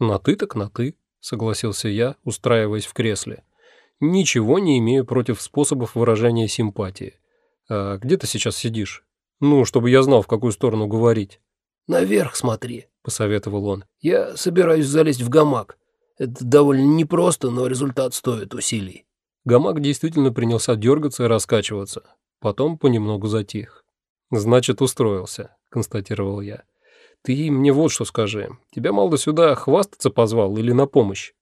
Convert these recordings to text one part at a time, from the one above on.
На ты так на ты, согласился я, устраиваясь в кресле. Ничего не имею против способов выражения симпатии. А где ты сейчас сидишь? Ну, чтобы я знал, в какую сторону говорить. «Наверх смотри», — посоветовал он. «Я собираюсь залезть в гамак. Это довольно непросто, но результат стоит усилий». Гамак действительно принялся дергаться и раскачиваться. Потом понемногу затих. «Значит, устроился», — констатировал я. «Ты мне вот что скажи. Тебя Малда сюда хвастаться позвал или на помощь?»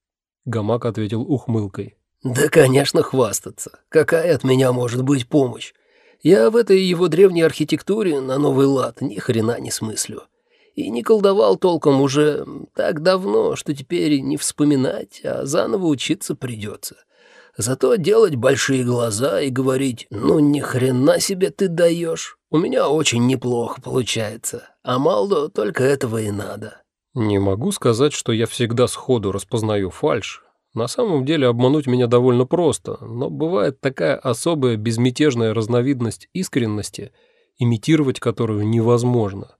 Гамак ответил ухмылкой. «Да, конечно, хвастаться. Какая от меня может быть помощь? Я в этой его древней архитектуре на новый лад ни хрена не смыслю. И не колдовал толком уже так давно, что теперь не вспоминать, а заново учиться придется. Зато делать большие глаза и говорить «ну ни хрена себе ты даешь» у меня очень неплохо получается, а Малдо только этого и надо. Не могу сказать, что я всегда сходу распознаю фальшь. На самом деле обмануть меня довольно просто, но бывает такая особая безмятежная разновидность искренности, имитировать которую невозможно.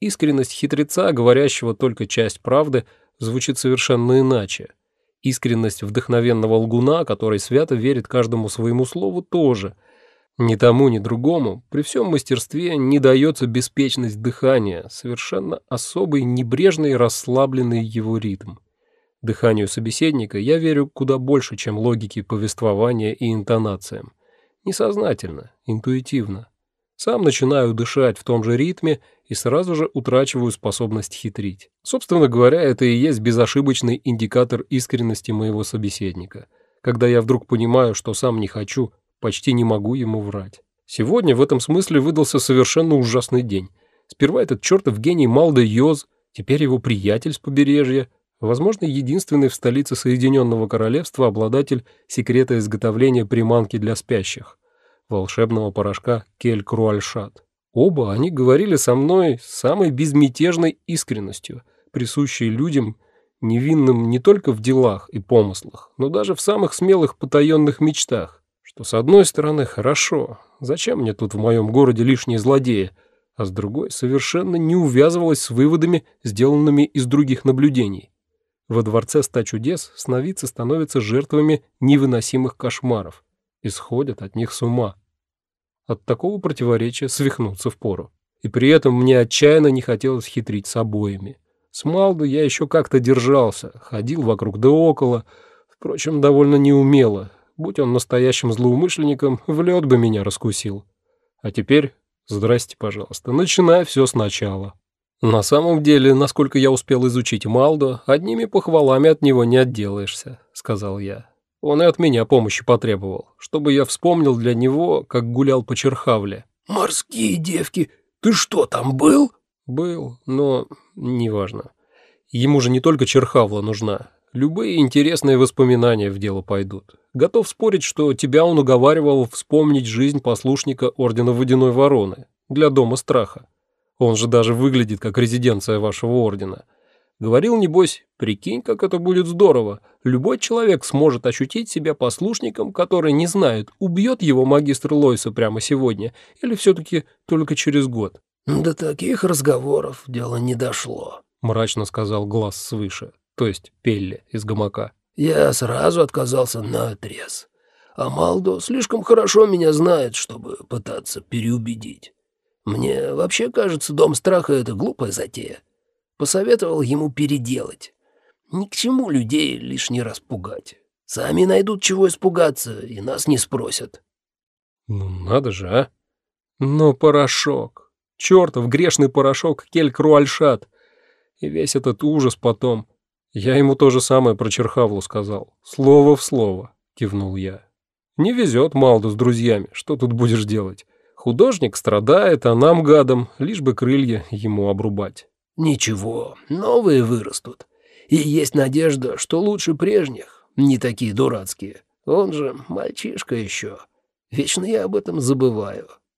Искренность хитреца, говорящего только часть правды, звучит совершенно иначе. Искренность вдохновенного лгуна, который свято верит каждому своему слову, тоже. Ни тому, ни другому, при всем мастерстве не дается беспечность дыхания, совершенно особый, небрежный, расслабленный его ритм. Дыханию собеседника я верю куда больше, чем логике повествования и интонациям. Несознательно, интуитивно. Сам начинаю дышать в том же ритме и сразу же утрачиваю способность хитрить. Собственно говоря, это и есть безошибочный индикатор искренности моего собеседника, когда я вдруг понимаю, что сам не хочу, почти не могу ему врать. Сегодня в этом смысле выдался совершенно ужасный день. Сперва этот чертов гений Малда Йоз, теперь его приятель с побережья, возможно, единственный в столице Соединенного Королевства обладатель секрета изготовления приманки для спящих волшебного порошка Кель-Круальшат. Оба они говорили со мной самой безмятежной искренностью, присущей людям, невинным не только в делах и помыслах, но даже в самых смелых потаенных мечтах, что с одной стороны хорошо, зачем мне тут в моем городе лишние злодеи, а с другой совершенно не увязывалось с выводами, сделанными из других наблюдений. Во дворце ста чудес сновидцы становятся жертвами невыносимых кошмаров и сходят от них с ума. От такого противоречия свихнуться впору. И при этом мне отчаянно не хотелось хитрить с обоими. С Малдо я еще как-то держался, ходил вокруг да около, впрочем, довольно неумело. Будь он настоящим злоумышленником, в лед бы меня раскусил. А теперь, здрасте, пожалуйста, начинай все сначала. На самом деле, насколько я успел изучить Малдо, одними похвалами от него не отделаешься, сказал я. Он и от меня помощи потребовал, чтобы я вспомнил для него, как гулял по Черхавле. «Морские девки, ты что, там был?» «Был, но неважно. Ему же не только Черхавла нужна. Любые интересные воспоминания в дело пойдут. Готов спорить, что тебя он уговаривал вспомнить жизнь послушника Ордена Водяной Вороны для Дома Страха. Он же даже выглядит как резиденция вашего Ордена. Говорил, небось, прикинь, как это будет здорово. Любой человек сможет ощутить себя послушником, который не знает, убьет его магистр Лойса прямо сегодня или все-таки только через год. «До таких разговоров дело не дошло», — мрачно сказал глаз свыше, то есть Пелли из гамака. «Я сразу отказался на отрез. А Малдо слишком хорошо меня знает, чтобы пытаться переубедить. Мне вообще кажется, Дом Страха — это глупая затея посоветовал ему переделать. Ни к чему людей лишний раз пугать. Сами найдут чего испугаться и нас не спросят. Ну надо же, а? Но порошок. Чертов грешный порошок Кель-Круальшат. И весь этот ужас потом. Я ему то же самое про Черхавлу сказал. Слово в слово, кивнул я. Не везет Малду с друзьями, что тут будешь делать? Художник страдает, а нам, гадам, лишь бы крылья ему обрубать. Ничего, новые вырастут. И есть надежда, что лучше прежних, не такие дурацкие. Он же мальчишка еще. Вечно я об этом забываю.